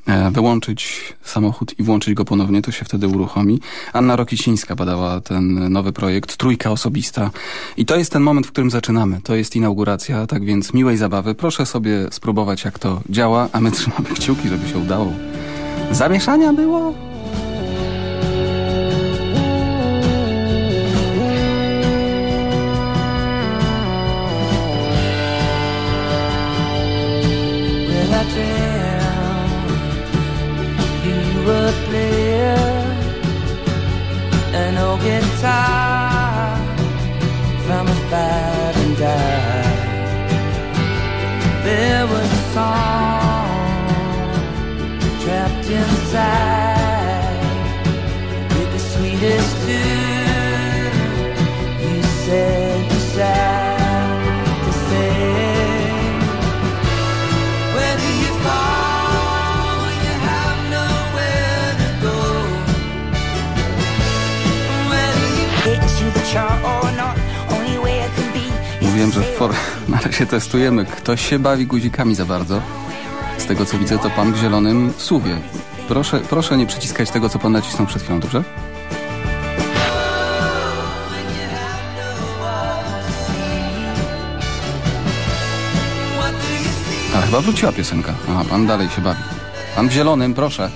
Speaker 1: e, wyłączyć samochód i włączyć go ponownie, to się wtedy uruchomi. Anna Rokicińska badała ten nowy projekt, Trójka Osobista. I to jest ten moment, w którym zaczynamy. To jest inauguracja, tak więc miłej zabawy. Proszę sobie spróbować, jak to działa, a my trzymamy kciuki, żeby się udało. Zamieszania było?
Speaker 37: Old guitar from a five
Speaker 1: że for... na razie testujemy. Ktoś się bawi guzikami za bardzo. Z tego co widzę, to pan w zielonym suwie. Proszę, proszę nie przyciskać tego, co pan nacisnął przed chwilą, dobrze? A chyba wróciła piosenka. Aha, pan dalej się bawi. Pan w zielonym, proszę.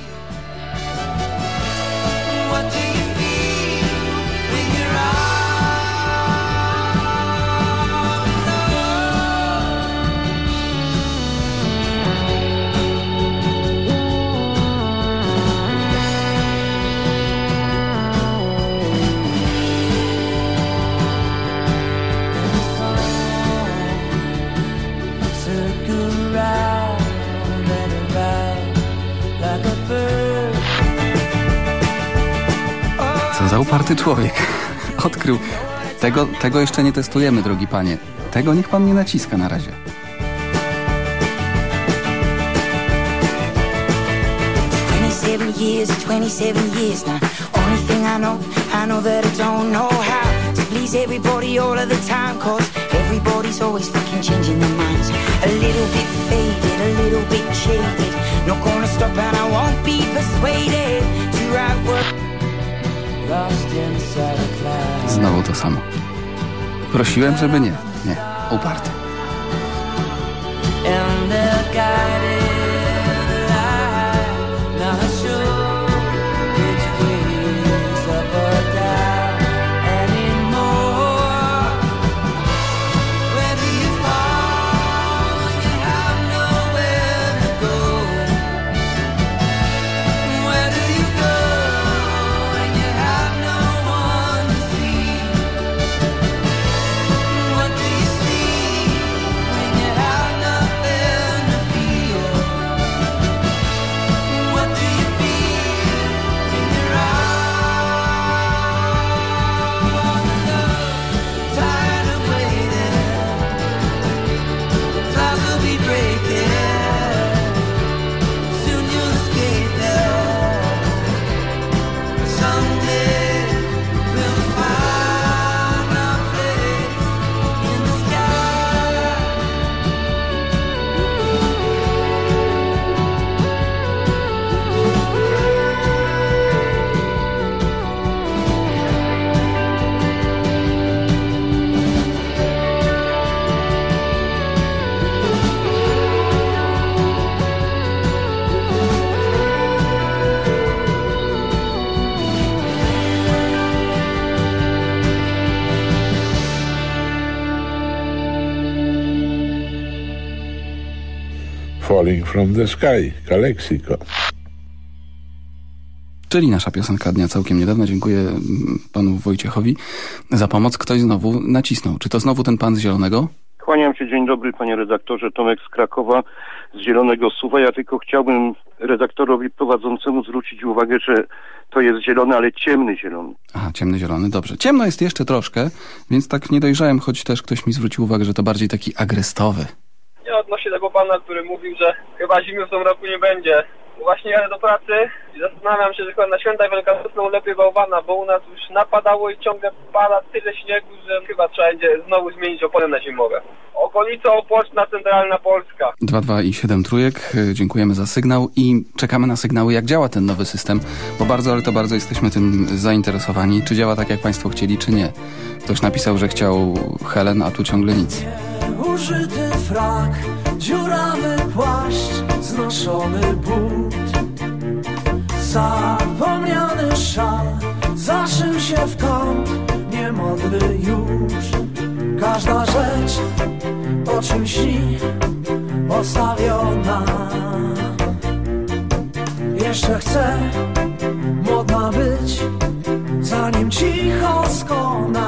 Speaker 1: Uparty człowiek. Odkrył. Tego, tego jeszcze nie testujemy, drogi panie. Tego niech pan nie naciska na razie.
Speaker 37: Years, twenty-seven years now. Only thing I know, I know that I don't know how to please everybody all of the time. Cause everybody's always fucking changing their minds. A little bit faded, a little bit jaded. Not gonna stop and I won't be persuaded to write what
Speaker 1: Znowu to samo. Prosiłem, żeby nie. Nie. Uparty.
Speaker 32: From the Sky, Kalexico.
Speaker 1: Czyli nasza piosenka dnia całkiem niedawno. Dziękuję mm, panu Wojciechowi za pomoc. Ktoś znowu nacisnął. Czy to znowu ten pan z Zielonego?
Speaker 39: Kłaniam się, dzień dobry panie redaktorze, Tomek z Krakowa, z Zielonego Suwa. Ja tylko chciałbym redaktorowi prowadzącemu zwrócić uwagę, że to jest zielony, ale ciemny zielony.
Speaker 1: Aha, ciemny zielony, dobrze. Ciemno jest jeszcze troszkę, więc tak nie dojrzałem, choć też ktoś mi zwrócił uwagę, że to bardziej taki agrestowy.
Speaker 40: Ja odnośnie tego pana, który mówił, że chyba zimy w tym roku nie będzie. Właśnie jadę do pracy i zastanawiam się, że chyba na święta wielkanocną lepiej bałwana, bo u nas już napadało i ciągle pada tyle śniegu, że chyba trzeba będzie znowu zmienić opony na zimowe. Okolica Opoczna, centralna Polska.
Speaker 1: 2, i 7 trójek. Dziękujemy za sygnał i czekamy na sygnały, jak działa ten nowy system, bo bardzo, ale to bardzo jesteśmy tym zainteresowani. Czy działa tak, jak państwo chcieli, czy nie. Ktoś napisał, że chciał Helen, a tu ciągle nic.
Speaker 41: Użyty frak, dziurawy płaszcz, znoszony but. Zapomniany szal, zaszył się w kąt, niemodny już. Każda rzecz, o czym śni, postawiona. Jeszcze chcę, modna być, zanim cicho skona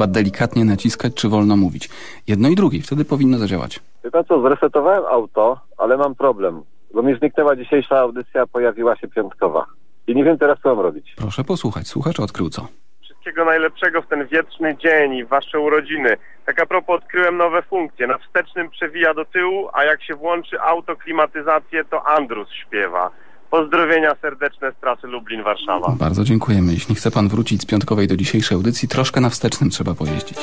Speaker 1: trzeba delikatnie naciskać, czy wolno mówić. Jedno i drugie, wtedy powinno zadziałać.
Speaker 42: Wie pan co, zresetowałem auto, ale mam problem, bo mi zniknęła dzisiejsza audycja, pojawiła się piątkowa. I nie wiem teraz, co mam robić.
Speaker 1: Proszę posłuchać, słuchacz odkrył co.
Speaker 43: Wszystkiego najlepszego w ten wietrzny dzień i wasze urodziny. Tak a propos odkryłem nowe funkcje. Na wstecznym przewija do tyłu, a jak się włączy autoklimatyzację, to Andrus śpiewa. Pozdrowienia serdeczne z trasy Lublin-Warszawa.
Speaker 1: Bardzo dziękujemy. Jeśli chce pan wrócić z piątkowej do dzisiejszej audycji, troszkę na wstecznym trzeba pojeździć.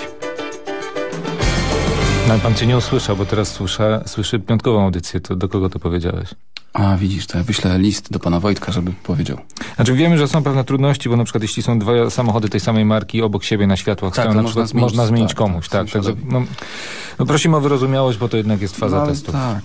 Speaker 20: No, pan cię nie usłyszał, bo teraz słysza, słyszy piątkową audycję. To do kogo to powiedziałeś?
Speaker 1: A widzisz, to ja wyślę list do pana Wojtka, żeby powiedział.
Speaker 20: Znaczy wiemy, że są pewne trudności, bo na przykład jeśli są dwa samochody tej samej marki obok siebie na światłach
Speaker 1: Tak,
Speaker 20: stoją,
Speaker 1: to
Speaker 20: na
Speaker 1: można
Speaker 20: przykład
Speaker 1: zmienić,
Speaker 20: można zmienić
Speaker 1: tak,
Speaker 20: komuś.
Speaker 1: tak,
Speaker 20: Tak, także, no, no prosimy o wyrozumiałość, bo to jednak jest faza
Speaker 1: No,
Speaker 20: testów.
Speaker 1: Tak,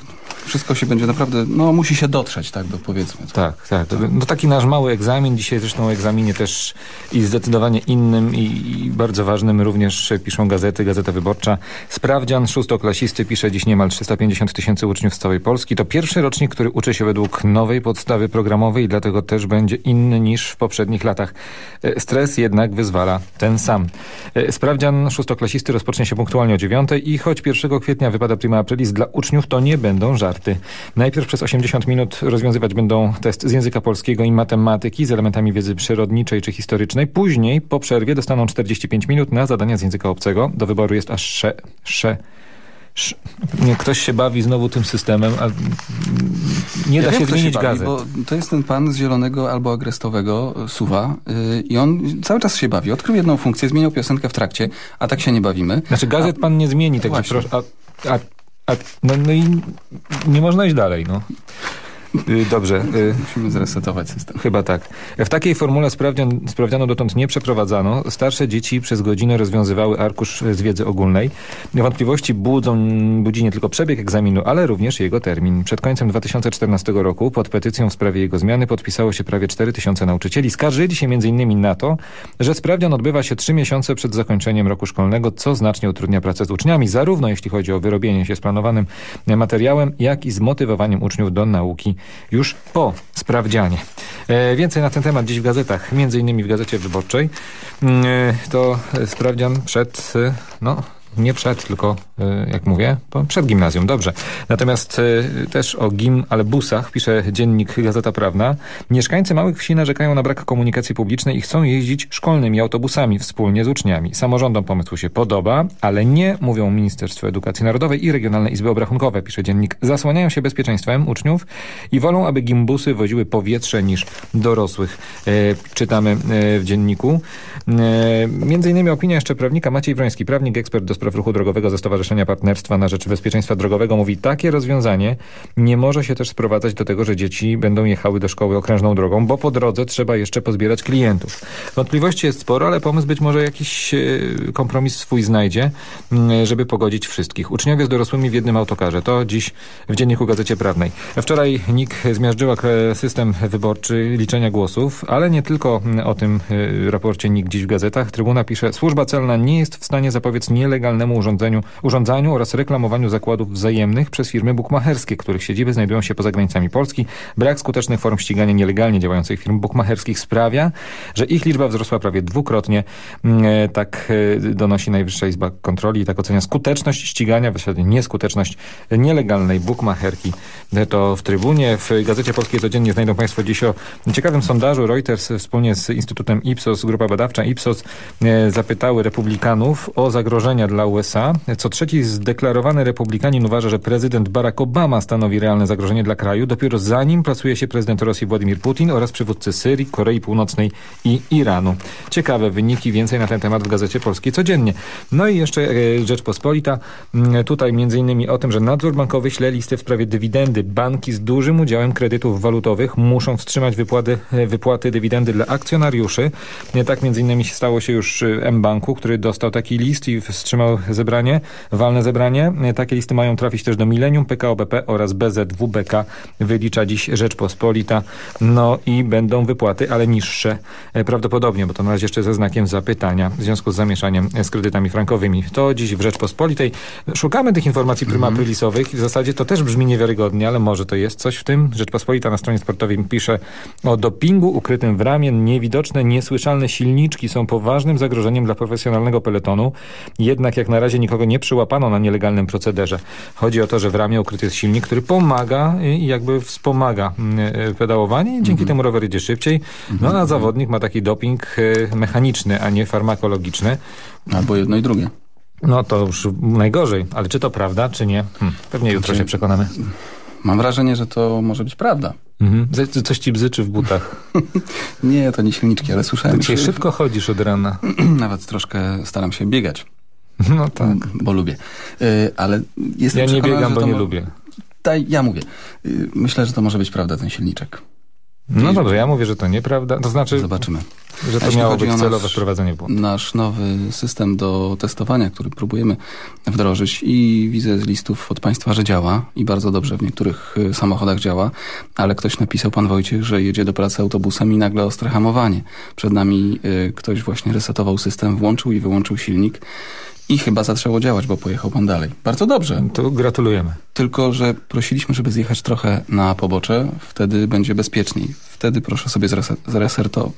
Speaker 1: wszystko się będzie naprawdę, no musi się dotrzeć, tak, do powiedzmy.
Speaker 20: Tak, tak. To, no taki nasz mały egzamin, dzisiaj zresztą o egzaminie też i zdecydowanie innym i, i bardzo ważnym również piszą gazety, Gazeta Wyborcza. Sprawdzian szóstoklasisty pisze dziś niemal 350 tysięcy uczniów z całej Polski. To pierwszy rocznik, który uczy się według nowej podstawy programowej i dlatego też będzie inny niż w poprzednich latach. E, Stres jednak wyzwala ten sam. E, Sprawdzian szóstoklasisty rozpocznie się punktualnie o dziewiątej i choć 1 kwietnia wypada prima aprilis dla uczniów, to nie będą żarty. Najpierw przez 80 minut rozwiązywać będą test z języka polskiego i matematyki z elementami wiedzy przyrodniczej czy historycznej. Później po przerwie dostaną 45 minut na zadania z języka obcego. Do wyboru jest aż sze, sze, ktoś się bawi znowu tym systemem, a nie
Speaker 1: Ja
Speaker 20: da
Speaker 1: wiem,
Speaker 20: się zmienić
Speaker 1: bawi,
Speaker 20: gazet.
Speaker 1: Bo to jest ten pan z zielonego albo agrestowego suwa yy, i on cały czas się bawi. Odkrył jedną funkcję, zmieniał piosenkę w trakcie, a tak się nie bawimy.
Speaker 20: Znaczy gazet pan nie zmieni, proszę. A, a, a, no, no i nie można iść dalej, no. Y, Dobrze. y,
Speaker 1: Musimy zresetować system.
Speaker 20: Chyba tak. W takiej formule sprawdzian, sprawdzianu dotąd nie przeprowadzano. Starsze dzieci przez godzinę rozwiązywały arkusz z wiedzy ogólnej. Wątpliwości budzą, budzi nie tylko przebieg egzaminu, ale również jego termin. Przed końcem 2014 roku pod petycją w sprawie jego zmiany podpisało się prawie 4 tysiące nauczycieli. Skarżyli się m.in. na to, że sprawdzian odbywa się 3 miesiące przed zakończeniem roku szkolnego, co znacznie utrudnia pracę z uczniami, zarówno jeśli chodzi o wyrobienie się z planowanym materiałem, jak i z motywowaniem uczniów do nauki już po sprawdzianie. E, więcej na ten temat dziś w gazetach, między innymi w Gazecie Wyborczej. Mm, e, to sprawdzian przed, e, no nie przed, tylko e, jak mówię, przed gimnazjum, dobrze. Natomiast e, też o gim, ale busach pisze dziennik Gazeta Prawna. Mieszkańcy małych wsi narzekają na brak komunikacji publicznej i chcą jeździć szkolnymi autobusami wspólnie z uczniami. Samorządom pomysł się podoba, ale nie, mówią Ministerstwo Edukacji Narodowej i Regionalne Izby Obrachunkowe, pisze dziennik. Zasłaniają się bezpieczeństwem uczniów i wolą, aby gimbusy woziły powietrze niż dorosłych. E, czytamy w dzienniku. Między innymi opinia jeszcze prawnika Maciej Wroński, prawnik, ekspert do spraw ruchu drogowego ze Stowarzyszenia Partnerstwa na Rzecz Bezpieczeństwa Drogowego mówi, takie rozwiązanie nie może się też sprowadzać do tego, że dzieci będą jechały do szkoły okrężną drogą, bo po drodze trzeba jeszcze pozbierać klientów. Wątpliwości jest sporo, ale pomysł być może jakiś e, kompromis swój znajdzie, żeby pogodzić wszystkich. Uczniowie z dorosłymi w jednym autokarze. To dziś w Dzienniku Gazecie Prawnej. Wczoraj NIK zmiażdżyła system wyborczy liczenia głosów, ale nie tylko o tym e, raporcie NIK dziś w gazetach. Trybuna pisze, służba celna nie jest w stanie zapobiec nielegalnemu urządzeniu, urządzaniu oraz reklamowaniu zakładów wzajemnych przez firmy bukmacherskie, których siedziby znajdują się poza granicami Polski. Brak skutecznych form ścigania nielegalnie działających firm bukmacherskich sprawia, że ich liczba wzrosła prawie dwukrotnie. Mm, e, Tak e, donosi Najwyższa Izba Kontroli i tak ocenia skuteczność ścigania, w zasadzie nieskuteczność nielegalnej bukmacherki. E, To w Trybunie, w Gazecie Polskiej Codziennie znajdą Państwo dziś o ciekawym sondażu. Reuters wspólnie z Instytutem Ipsos, grupa badawcza Ipsos zapytały republikanów o zagrożenia dla USA. Co trzeci zdeklarowany republikanin uważa, że prezydent Barack Obama stanowi realne zagrożenie dla kraju, dopiero zanim plasuje się prezydent Rosji Władimir Putin oraz przywódcy Syrii, Korei Północnej i Iranu. Ciekawe wyniki, więcej na ten temat w Gazecie Polskiej codziennie. No i jeszcze e, Rzeczpospolita. Mm, Tutaj między innymi o tym, że nadzór bankowy śle listy w sprawie dywidendy. Banki z dużym udziałem kredytów walutowych muszą wstrzymać wypłaty, e, wypłaty dywidendy dla akcjonariuszy. Nie Tak między innymi stało się już e, M-Banku, który dostał taki list i wstrzymał zebranie, walne zebranie. Takie listy mają trafić też do Millennium, PKO BP oraz BZWBK. Wylicza dziś Rzeczpospolita. No i będą wypłaty, ale niższe e, prawdopodobnie, bo to na razie jeszcze ze znakiem zapytania w związku z zamieszaniem e, z kredytami frankowymi. To dziś w Rzeczpospolitej. Szukamy tych informacji aprilisowych i w zasadzie to też brzmi niewiarygodnie, ale może to jest coś w tym. Rzeczpospolita na stronie sportowej pisze o dopingu ukrytym w ramię. Niewidoczne, niesłyszalne silniczki są poważnym zagrożeniem dla profesjonalnego peletonu. Jednak jak na razie nikogo nie przyłapano na nielegalnym procederze. Chodzi o to, że w ramię ukryty jest silnik, który pomaga i jakby wspomaga mm, e, pedałowanie i dzięki temu rower jedzie szybciej. No a zawodnik ma taki doping e, mechaniczny, a nie farmakologiczny.
Speaker 1: Albo jedno i drugie.
Speaker 20: No to już najgorzej, ale czy to prawda, czy nie? Hm, pewnie jutro się przekonamy.
Speaker 1: Mam wrażenie, że to może być prawda.
Speaker 20: Mhm. Coś ci bzyczy w butach.
Speaker 1: Nie, to nie silniczki, ale słyszałem...
Speaker 20: Ty dzisiaj szybko chodzisz od rana.
Speaker 1: Nawet troszkę staram się biegać.
Speaker 20: No tak.
Speaker 1: Bo lubię. Y, Ale jestem
Speaker 20: Ja nie biegam, bo nie lubię.
Speaker 1: daj, ja mówię. Y, Myślę, że to może być prawda, ten silniczek.
Speaker 20: No dobrze, ja mówię, że to nieprawda. To znaczy,
Speaker 1: Zobaczymy.
Speaker 20: że to miało być celowe
Speaker 1: nasz-
Speaker 20: wprowadzenie błędu.
Speaker 1: Nasz nowy system do testowania, który próbujemy wdrożyć i widzę z listów od Państwa, że działa i bardzo dobrze w niektórych y, samochodach działa, ale ktoś napisał, Pan Wojciech, że jedzie do pracy autobusem i nagle ostre hamowanie. Przed nami y, ktoś właśnie resetował system, włączył i wyłączył silnik i chyba zaczęło działać, bo pojechał Pan dalej. Bardzo dobrze.
Speaker 20: To gratulujemy.
Speaker 1: Tylko, że prosiliśmy, żeby zjechać trochę na pobocze, wtedy będzie bezpieczniej. Wtedy proszę sobie zresertować.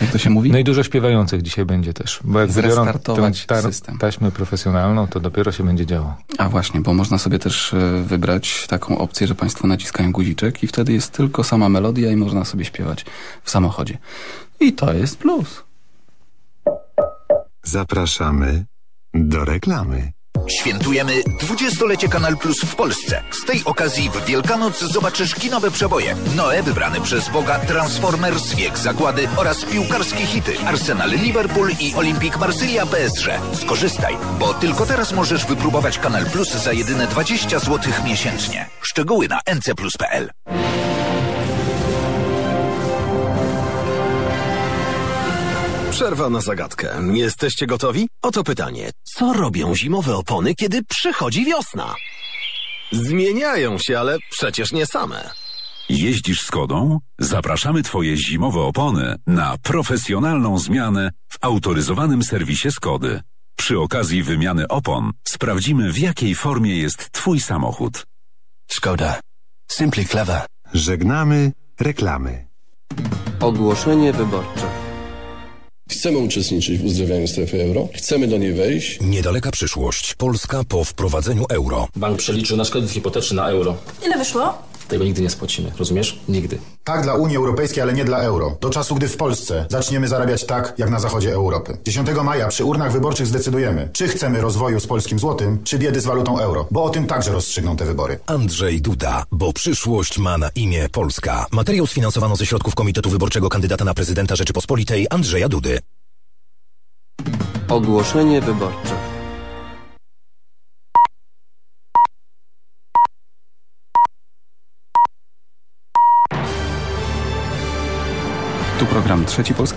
Speaker 1: Jak to się mówi?
Speaker 20: No i dużo śpiewających dzisiaj będzie też. Bo jak tę
Speaker 1: Zrestartować
Speaker 20: tar-
Speaker 1: system.
Speaker 20: taśmę profesjonalną, to dopiero się będzie działo.
Speaker 1: A właśnie, bo można sobie też e, wybrać taką opcję, że Państwo naciskają guziczek i wtedy jest tylko sama melodia i można sobie śpiewać w samochodzie. I to jest plus.
Speaker 14: Zapraszamy do reklamy.
Speaker 11: Świętujemy 20-lecie Kanal Plus w Polsce. Z tej okazji w Wielkanoc zobaczysz kinowe przeboje. Noe wybrany przez Boga, Transformers, Wiek Zagłady oraz piłkarskie hity Arsenal Liverpool i Olympique Marsylia PSG. Skorzystaj, bo tylko teraz możesz wypróbować Kanal Plus za jedyne 20 zł miesięcznie. Szczegóły na ncplus.pl
Speaker 44: Przerwa na zagadkę. Jesteście gotowi? Oto pytanie. Co robią zimowe opony, kiedy przychodzi wiosna? Zmieniają się, ale przecież nie same.
Speaker 45: Jeździsz Skodą? Zapraszamy Twoje zimowe opony na profesjonalną zmianę w autoryzowanym serwisie Skody. Przy okazji wymiany opon sprawdzimy w jakiej formie jest Twój samochód.
Speaker 14: Szkoda. Simply clever. Żegnamy reklamy.
Speaker 10: Ogłoszenie wyborcze. Chcemy uczestniczyć w uzdrawianiu strefy euro. Chcemy do niej wejść.
Speaker 46: Niedaleka przyszłość. Polska po wprowadzeniu euro.
Speaker 47: Bank przeliczył nasz kredyt hipoteczny na euro.
Speaker 48: Ile wyszło?
Speaker 47: Tego nigdy nie spłacimy, rozumiesz? Nigdy.
Speaker 49: Tak dla Unii Europejskiej, ale nie dla euro. Do czasu, gdy w Polsce zaczniemy zarabiać tak, jak na zachodzie Europy. 10 maja przy urnach wyborczych zdecydujemy, czy chcemy rozwoju z polskim złotym, czy biedy z walutą euro. Bo o tym także rozstrzygną te wybory.
Speaker 46: Andrzej Duda, bo przyszłość ma na imię Polska. Materiał sfinansowano ze środków Komitetu Wyborczego kandydata na prezydenta Rzeczypospolitej Andrzeja Dudy.
Speaker 10: Ogłoszenie wyborcze.
Speaker 1: Tu program Trzeci Polski